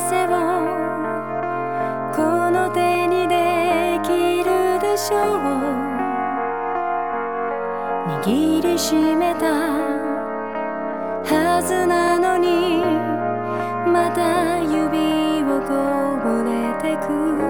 せをこの手にできるでしょう。握りしめたはずなのにまた指をこぼれてく。